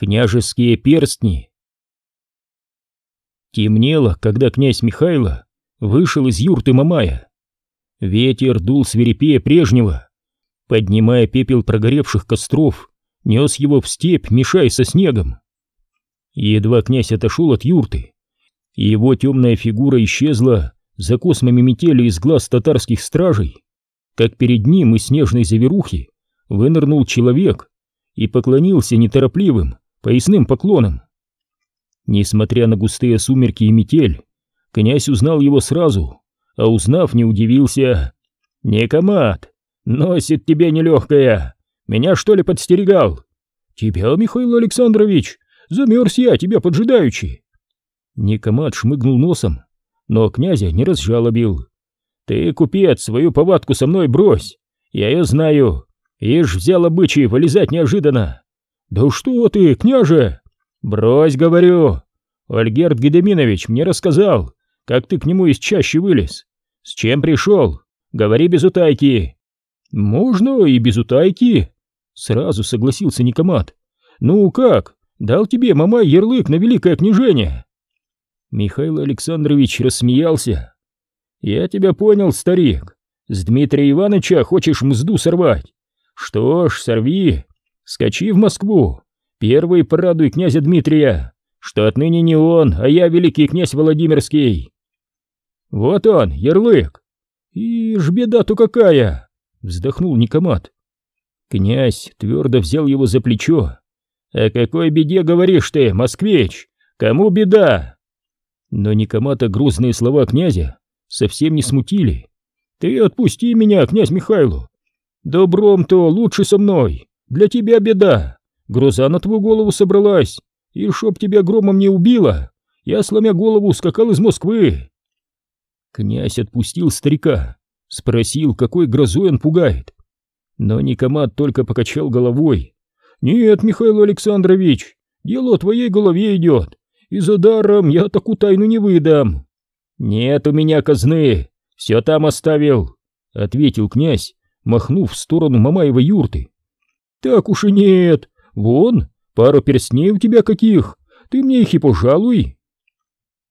Княжеские перстни. Темнело, когда князь Михайло вышел из юрты Мамая. Ветер дул свирепее прежнего, поднимая пепел прогоревших костров, нес его в степь, мешая со снегом. Едва князь отошел от юрты, его темная фигура исчезла за космами метели из глаз татарских стражей, как перед ним из снежной заверухи вынырнул человек и поклонился неторопливым, поясным поклоном. Несмотря на густые сумерки и метель, князь узнал его сразу, а узнав, не удивился. «Некомат, носит тебе нелегкая, меня что ли подстерегал?» «Тебя, Михаил Александрович, замерз я, тебя поджидаючи!» Никомат шмыгнул носом, но князя не разжалобил. «Ты, купец, свою повадку со мной брось, я ее знаю, ишь взял обычай вылезать неожиданно, «Да что ты, княже!» «Брось, говорю! Ольгерд Гедеминович мне рассказал, как ты к нему из чащи вылез. С чем пришел? Говори без утайки!» «Можно и без утайки!» Сразу согласился Никомат. «Ну как, дал тебе мамай ярлык на великое княжение!» Михаил Александрович рассмеялся. «Я тебя понял, старик. С Дмитрия Ивановича хочешь мзду сорвать? Что ж, сорви, Скачи в Москву, первый порадуй князя Дмитрия, что отныне не он, а я великий князь Владимирский. Вот он, ярлык. И ж беда-то какая, вздохнул Никомат. Князь твердо взял его за плечо. «О какой беде говоришь ты, москвич? Кому беда?» Но Никомата грузные слова князя совсем не смутили. «Ты отпусти меня, князь Михайло! Добром-то лучше со мной! Для тебя беда. Гроза на твою голову собралась. И чтоб тебя громом не убило, я, сломя голову, скакал из Москвы. Князь отпустил старика, спросил, какой грозой он пугает. Но Никомат только покачал головой. «Нет, Михаил Александрович, дело о твоей голове идет, и за даром я такую тайну не выдам». «Нет у меня казны, все там оставил», — ответил князь, махнув в сторону Мамаевой юрты. «Так уж и нет. Вон, пару перстней у тебя каких. Ты мне их и пожалуй».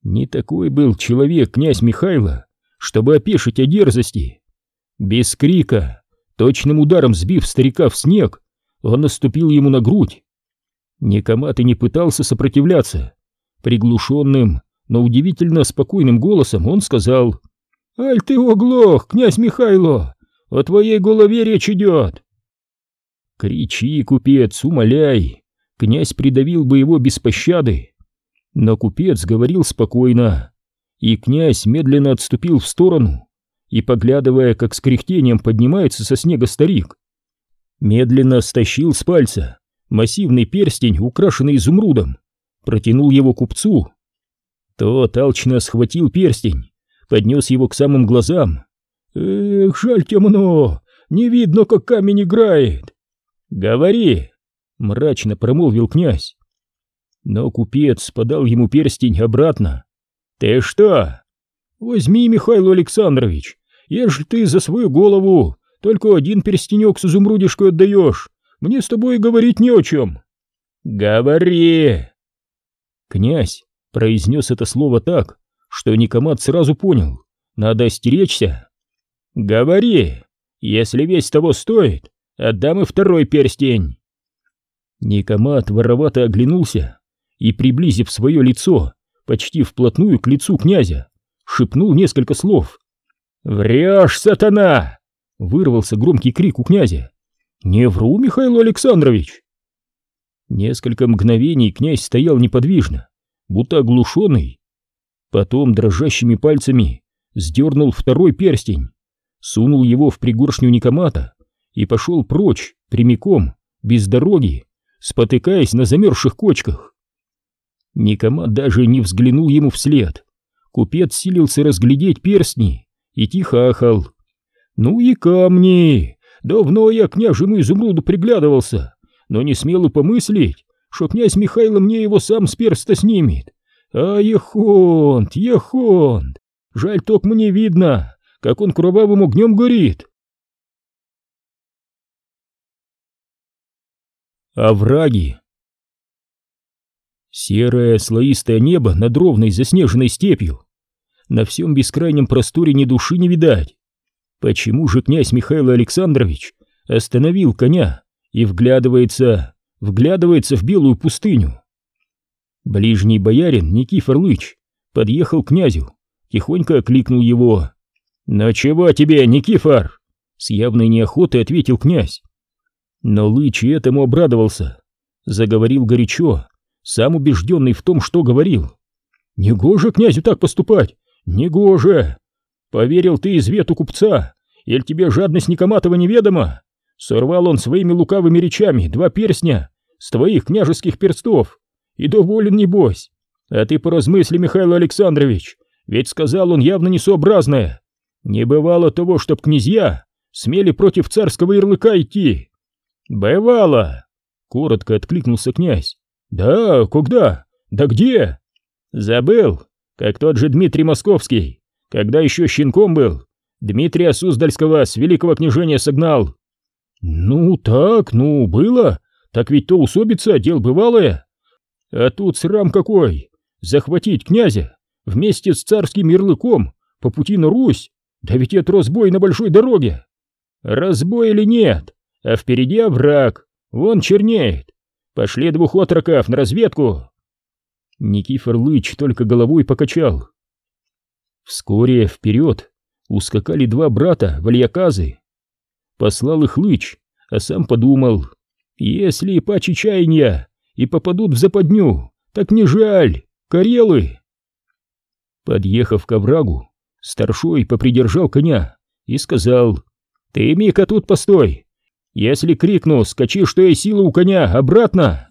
Не такой был человек князь Михайло, чтобы опешить о дерзости. Без крика, точным ударом сбив старика в снег, он наступил ему на грудь. Никомат и не пытался сопротивляться. Приглушенным, но удивительно спокойным голосом он сказал «Аль ты оглох, князь Михайло! О твоей голове речь идет! Кричи, купец, умоляй, князь придавил бы его без пощады. Но купец говорил спокойно, и князь медленно отступил в сторону и, поглядывая, как с кряхтением поднимается со снега старик, медленно стащил с пальца массивный перстень, украшенный изумрудом, протянул его купцу. Тот алчно схватил перстень, поднес его к самым глазам. «Эх, жаль темно, не видно, как камень играет!» «Говори!» — мрачно промолвил князь. Но купец подал ему перстень обратно. «Ты что?» «Возьми, Михаил Александрович, ежели ты за свою голову только один перстенек с изумрудишкой отдаешь, мне с тобой говорить не о чем». «Говори!» Князь произнес это слово так, что Никомат сразу понял, надо остеречься. «Говори, если весь того стоит, Отдам и второй перстень. Никомат воровато оглянулся и, приблизив свое лицо почти вплотную к лицу князя, шепнул несколько слов. «Врешь, сатана!» — вырвался громкий крик у князя. «Не вру, Михаил Александрович!» Несколько мгновений князь стоял неподвижно, будто оглушенный. Потом дрожащими пальцами сдернул второй перстень, сунул его в пригоршню Никомата и пошел прочь, прямиком, без дороги, спотыкаясь на замерзших кочках. Никома даже не взглянул ему вслед. Купец силился разглядеть перстни и тихо ахал. «Ну и камни! Давно я к княжему изумруду приглядывался, но не смел и помыслить, что князь Михайло мне его сам с перста снимет. А ехонт, ехонт! Жаль, только мне видно, как он кровавым огнем горит. Овраги Серое слоистое небо над ровной заснеженной степью. На всем бескрайнем просторе ни души не видать. Почему же князь Михаил Александрович остановил коня и вглядывается, вглядывается в белую пустыню? Ближний боярин Никифор Лыч подъехал к князю, тихонько окликнул его. «Ну чего тебе, Никифор?» С явной неохотой ответил князь. Но Лыч и этому обрадовался. Заговорил горячо, сам убежденный в том, что говорил. «Негоже князю так поступать! Негоже! Поверил ты извету купца, или тебе жадность Никоматова неведома? Сорвал он своими лукавыми речами два перстня с твоих княжеских перстов, и доволен небось. А ты поразмысли, Михаил Александрович, ведь сказал он явно несообразное. Не бывало того, чтоб князья смели против царского ярлыка идти. Бывало, коротко откликнулся князь. Да, когда? Да где? Забыл, как тот же Дмитрий Московский, когда еще щенком был. Дмитрия Суздальского с великого княжения согнал. Ну так, ну было, так ведь то усобица, дел бывалое. А тут срам какой, захватить князя вместе с царским ярлыком по пути на Русь, да ведь это разбой на большой дороге. Разбой или нет, а впереди овраг, вон чернеет. Пошли двух отроков на разведку. Никифор Лыч только головой покачал. Вскоре вперед ускакали два брата, вальяказы. Послал их Лыч, а сам подумал, если по чаяния и попадут в западню, так не жаль, карелы. Подъехав к оврагу, старшой попридержал коня и сказал, «Ты, Мика, тут постой, если крикну, скачи, что есть сила у коня, обратно!»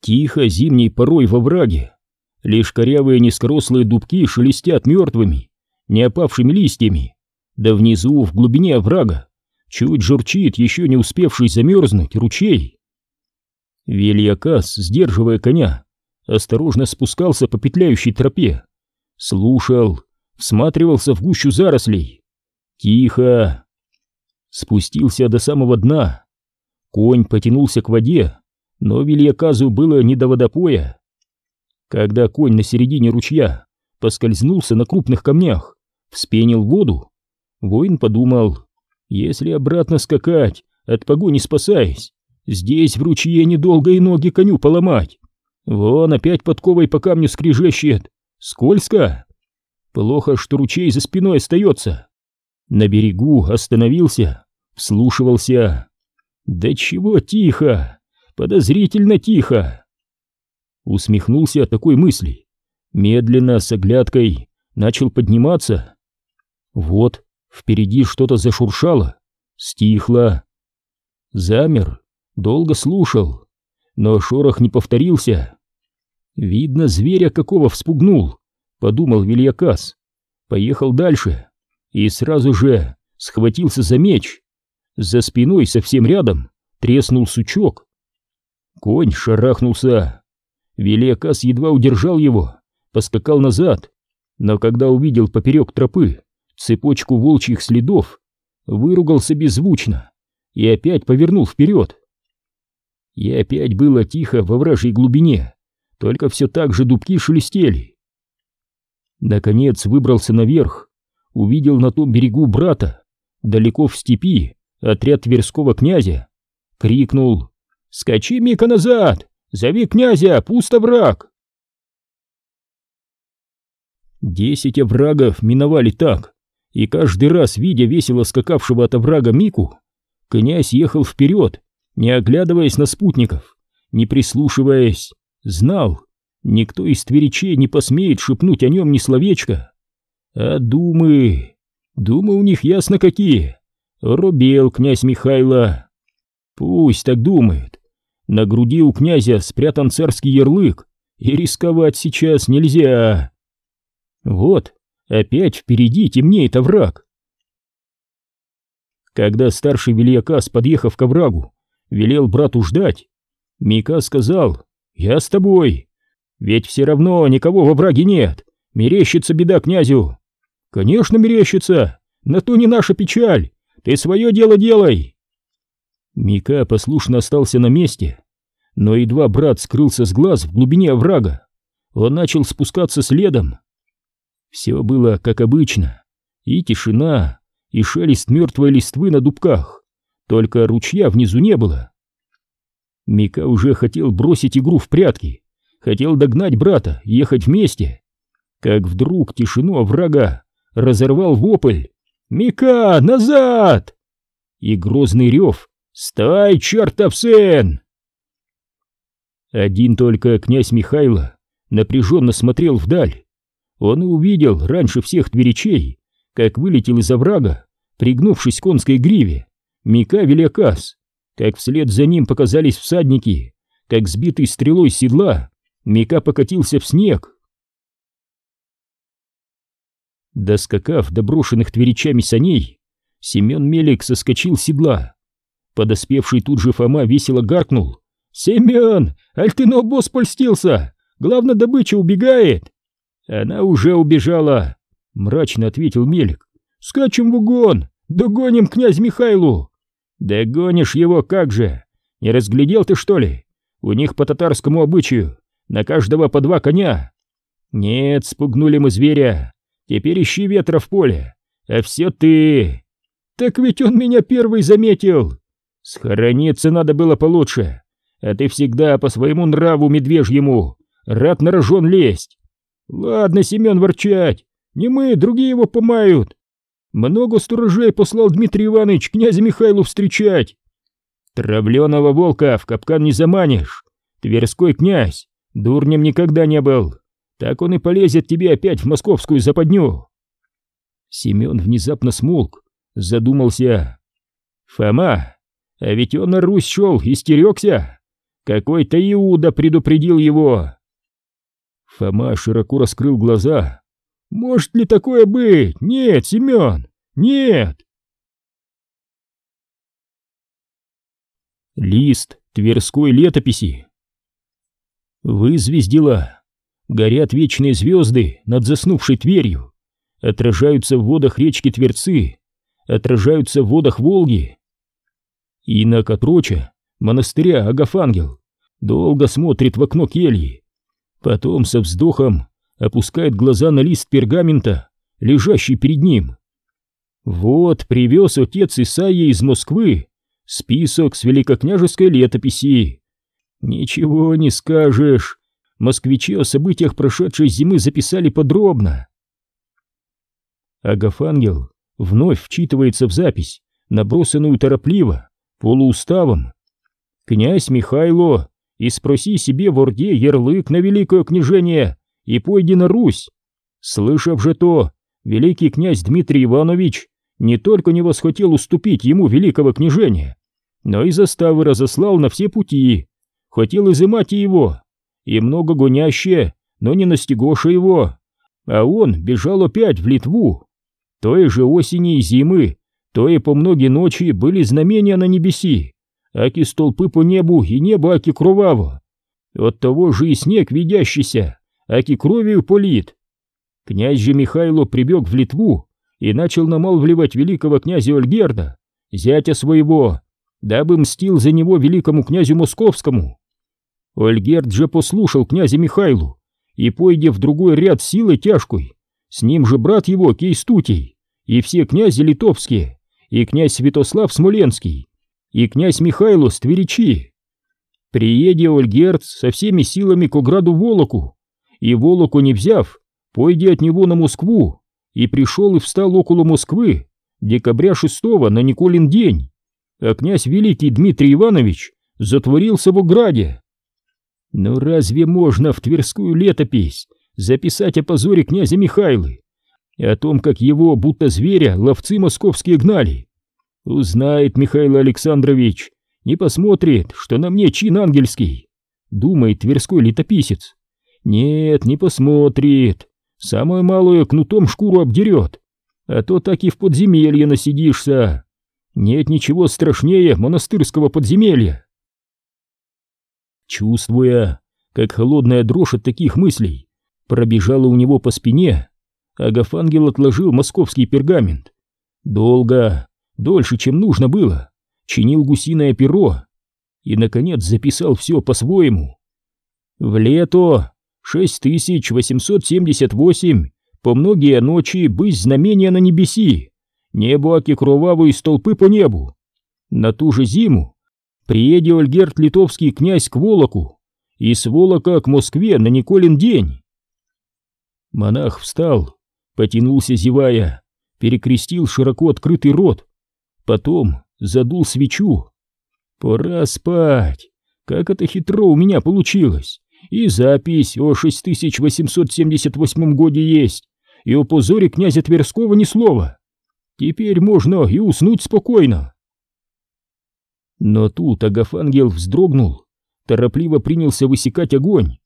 Тихо зимней порой во враге. Лишь корявые низкорослые дубки шелестят мертвыми, не опавшими листьями. Да внизу, в глубине оврага, чуть журчит еще не успевший замерзнуть ручей. Вельякас, сдерживая коня, осторожно спускался по петляющей тропе, слушал, всматривался в гущу зарослей. Тихо, спустился до самого дна. Конь потянулся к воде, но Вильяказу было не до водопоя. Когда конь на середине ручья поскользнулся на крупных камнях, вспенил воду, воин подумал, если обратно скакать, от погони спасаясь, здесь в ручье недолго и ноги коню поломать. Вон опять подковой по камню скрежещет, скользко. Плохо, что ручей за спиной остается. На берегу остановился, вслушивался. Да чего тихо, подозрительно тихо. Усмехнулся от такой мысли. Медленно, с оглядкой, начал подниматься. Вот, впереди что-то зашуршало, стихло. Замер, долго слушал, но шорох не повторился. Видно, зверя какого вспугнул, подумал Вильякас. Поехал дальше и сразу же схватился за меч. За спиной совсем рядом треснул сучок. Конь шарахнулся. Велиакас едва удержал его, поскакал назад, но когда увидел поперек тропы цепочку волчьих следов, выругался беззвучно и опять повернул вперед. И опять было тихо во вражьей глубине, только все так же дубки шелестели. Наконец выбрался наверх, увидел на том берегу брата, далеко в степи, отряд Тверского князя. Крикнул «Скачи, Мика, назад! Зови князя, пусто враг!» Десять оврагов миновали так, и каждый раз, видя весело скакавшего от оврага Мику, князь ехал вперед, не оглядываясь на спутников, не прислушиваясь, знал, никто из тверичей не посмеет шепнуть о нем ни словечко. А думы... Думы у них ясно какие. Рубел князь Михайло. Пусть так думает. На груди у князя спрятан царский ярлык, и рисковать сейчас нельзя. Вот, опять впереди темнеет овраг. Когда старший Вильякас, подъехав к оврагу, велел брату ждать, Мика сказал, «Я с тобой, ведь все равно никого во враге нет, мерещится беда князю». «Конечно, мерещится! На то не наша печаль! Ты свое дело делай!» Мика послушно остался на месте, Но едва брат скрылся с глаз в глубине оврага, он начал спускаться следом. Все было как обычно, и тишина, и шелест мертвой листвы на дубках, только ручья внизу не было. Мика уже хотел бросить игру в прятки, хотел догнать брата ехать вместе, как вдруг тишину оврага разорвал вопль «Мика, назад!» и грозный рев «Стой, чертов сын!» Один только князь Михайло напряженно смотрел вдаль. Он увидел раньше всех тверичей, как вылетел из оврага, пригнувшись к конской гриве, Мика Великас, как вслед за ним показались всадники, как сбитый стрелой седла, Мика покатился в снег. Доскакав до брошенных тверичами саней, Семен Мелик соскочил с седла. Подоспевший тут же Фома весело гаркнул. «Семен, аль ты на обоз польстился? Главное, добыча убегает!» «Она уже убежала!» — мрачно ответил Мелик. «Скачем в угон! Догоним князь Михайлу!» «Догонишь его как же! Не разглядел ты, что ли? У них по татарскому обычаю на каждого по два коня!» «Нет, спугнули мы зверя! Теперь ищи ветра в поле! А все ты!» «Так ведь он меня первый заметил!» «Схорониться надо было получше, а ты всегда по своему нраву медвежьему рад на рожон лезть!» «Ладно, Семен, ворчать! Не мы, другие его помают! Много сторожей послал Дмитрий Иванович князя Михайлу встречать!» «Травленого волка в капкан не заманишь! Тверской князь дурнем никогда не был! Так он и полезет тебе опять в московскую западню!» Семен внезапно смолк, задумался. «Фома, а ведь он на Русь шел, истерегся! Какой-то Иуда предупредил его!» Фома широко раскрыл глаза. «Может ли такое быть? Нет, Семен, нет!» Лист Тверской летописи Вызвездила. Горят вечные звезды над заснувшей Тверью. Отражаются в водах речки Тверцы. Отражаются в водах Волги. Инок отроча, монастыря Агафангел, долго смотрит в окно кельи. Потом со вздохом опускает глаза на лист пергамента, лежащий перед ним. Вот привез отец Исаия из Москвы список с великокняжеской летописи. Ничего не скажешь, москвичи о событиях прошедшей зимы записали подробно. Агафангел вновь вчитывается в запись, набросанную торопливо, полууставом. «Князь Михайло, и спроси себе в Орде ярлык на великое княжение, и пойди на Русь. Слышав же то, великий князь Дмитрий Иванович не только не восхотел уступить ему великого княжения, но и заставы разослал на все пути, хотел изымать и его, и много гонящее, но не настигоша его, а он бежал опять в Литву. Той же осени и зимы, то по многие ночи были знамения на небеси, аки столпы по небу и небо аки кроваво. От того же и снег видящийся, аки кровью полит. Князь же Михайло прибег в Литву и начал намалвливать великого князя Ольгерда, зятя своего, дабы мстил за него великому князю Московскому. Ольгерд же послушал князя Михайлу и, пойдя в другой ряд силы тяжкой, с ним же брат его Кейстутий, и все князи литовские, и князь Святослав Смоленский, и князь Михайло с Тверичи. Приедя Ольгерд со всеми силами к ограду Волоку, и Волоку не взяв, пойди от него на Москву, и пришел и встал около Москвы декабря 6 на Николин день, а князь Великий Дмитрий Иванович затворился в ограде. Ну разве можно в Тверскую летопись записать о позоре князя Михайлы, о том, как его, будто зверя, ловцы московские гнали? Узнает Михаил Александрович, не посмотрит, что на мне чин ангельский, думает тверской летописец. Нет, не посмотрит, самое малое кнутом шкуру обдерет, а то так и в подземелье насидишься. Нет ничего страшнее монастырского подземелья. Чувствуя, как холодная дрожь от таких мыслей пробежала у него по спине, Агафангел отложил московский пергамент. Долго, дольше, чем нужно было, чинил гусиное перо и, наконец, записал все по-своему. В лето 6878 по многие ночи быть знамения на небеси, небо аки кровавые столпы по небу. На ту же зиму приедет Ольгерт литовский князь к Волоку, и с Волока к Москве на Николин день. Монах встал, потянулся зевая, перекрестил широко открытый рот, потом задул свечу. Пора спать. Как это хитро у меня получилось. И запись о 6878 годе есть, и о позоре князя Тверского ни слова. Теперь можно и уснуть спокойно. Но тут Агафангел вздрогнул, торопливо принялся высекать огонь.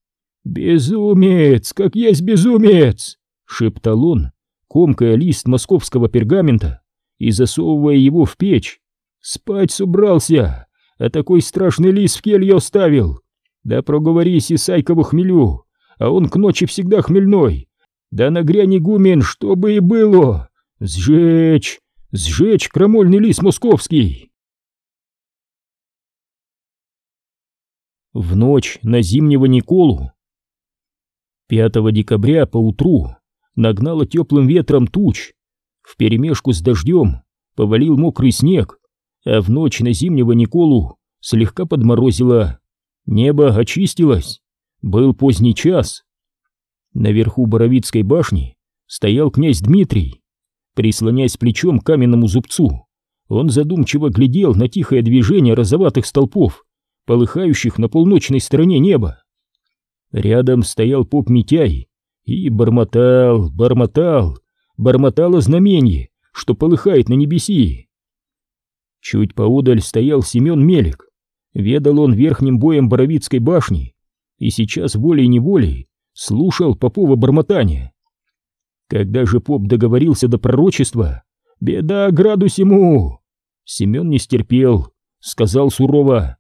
«Безумец, как есть безумец!» — шептал он, комкая лист московского пергамента и засовывая его в печь. «Спать собрался, а такой страшный лист в келье оставил. Да проговорись Исайкову хмелю, а он к ночи всегда хмельной. Да нагрянь игумен, что бы и было! Сжечь, сжечь крамольный лист московский!» В ночь на зимнего Николу 5 декабря поутру нагнало теплым ветром туч, вперемешку с дождем повалил мокрый снег, а в ночь на зимнего Николу слегка подморозило. Небо очистилось. Был поздний час. Наверху Боровицкой башни стоял князь Дмитрий. Прислонясь плечом к каменному зубцу, он задумчиво глядел на тихое движение розоватых столпов, полыхающих на полночной стороне неба. Рядом стоял поп Митяй и бормотал, бормотал, бормотал о знамении, что полыхает на небеси. Чуть поодаль стоял Семен Мелик. Ведал он верхним боем Боровицкой башни и сейчас волей-неволей слушал Попова бормотания. Когда же поп договорился до пророчества, беда градус ему. Семен не стерпел, сказал сурово,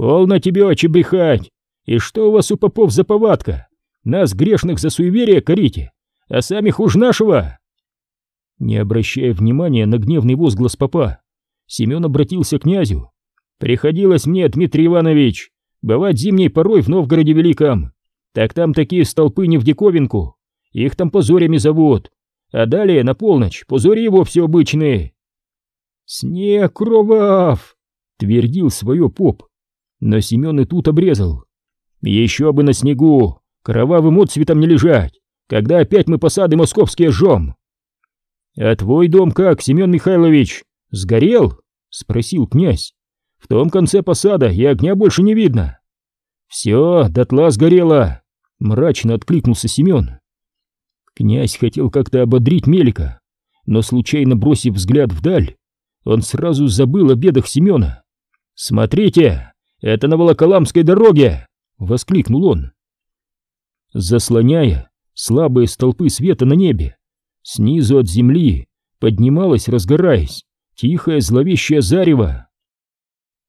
«Полно тебе очи брехать! И что у вас у попов за повадка? Нас, грешных, за суеверие корите, а сами хуже нашего!» Не обращая внимания на гневный возглас попа, Семен обратился к князю. «Приходилось мне, Дмитрий Иванович, бывать зимней порой в Новгороде Великом. Так там такие столпы не в диковинку, их там позорями зовут, а далее на полночь позори его все обычные». «Снег кровав!» — твердил свое поп, но Семен и тут обрезал. «Еще бы на снегу, кровавым отцветом не лежать, когда опять мы посады московские жжем!» «А твой дом как, Семен Михайлович, сгорел?» — спросил князь. «В том конце посада и огня больше не видно». «Все, дотла сгорело!» — мрачно откликнулся Семен. Князь хотел как-то ободрить Мелика, но случайно бросив взгляд вдаль, он сразу забыл о бедах Семена. «Смотрите, это на Волоколамской дороге!» — воскликнул он. Заслоняя слабые столпы света на небе, снизу от земли поднималась, разгораясь, тихое зловещее зарево.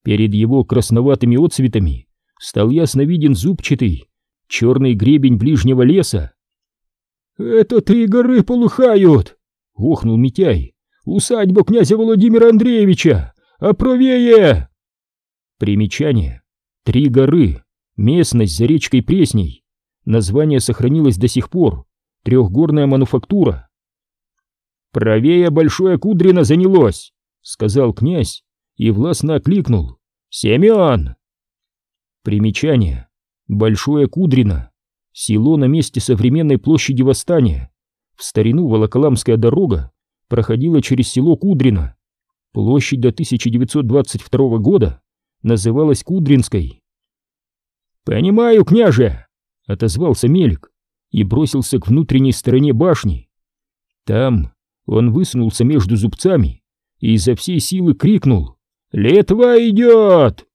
Перед его красноватыми отцветами стал ясно виден зубчатый, черный гребень ближнего леса. «Это три горы полыхают!» — охнул Митяй. «Усадьба князя Владимира Андреевича! А правее!» Примечание. Три горы. Местность за речкой Пресней. Название сохранилось до сих пор. Трехгорная мануфактура. «Правее Большое Кудрино занялось!» — сказал князь и властно окликнул. «Семен!» Примечание. Большое Кудрино. Село на месте современной площади Восстания. В старину Волоколамская дорога проходила через село Кудрино. Площадь до 1922 года называлась Кудринской. «Понимаю, княже!» — отозвался Мелик и бросился к внутренней стороне башни. Там он высунулся между зубцами и изо всей силы крикнул «Летва идет!»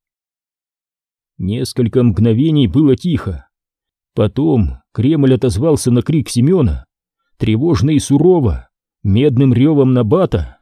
Несколько мгновений было тихо. Потом Кремль отозвался на крик Семена, тревожно и сурово, медным ревом набата.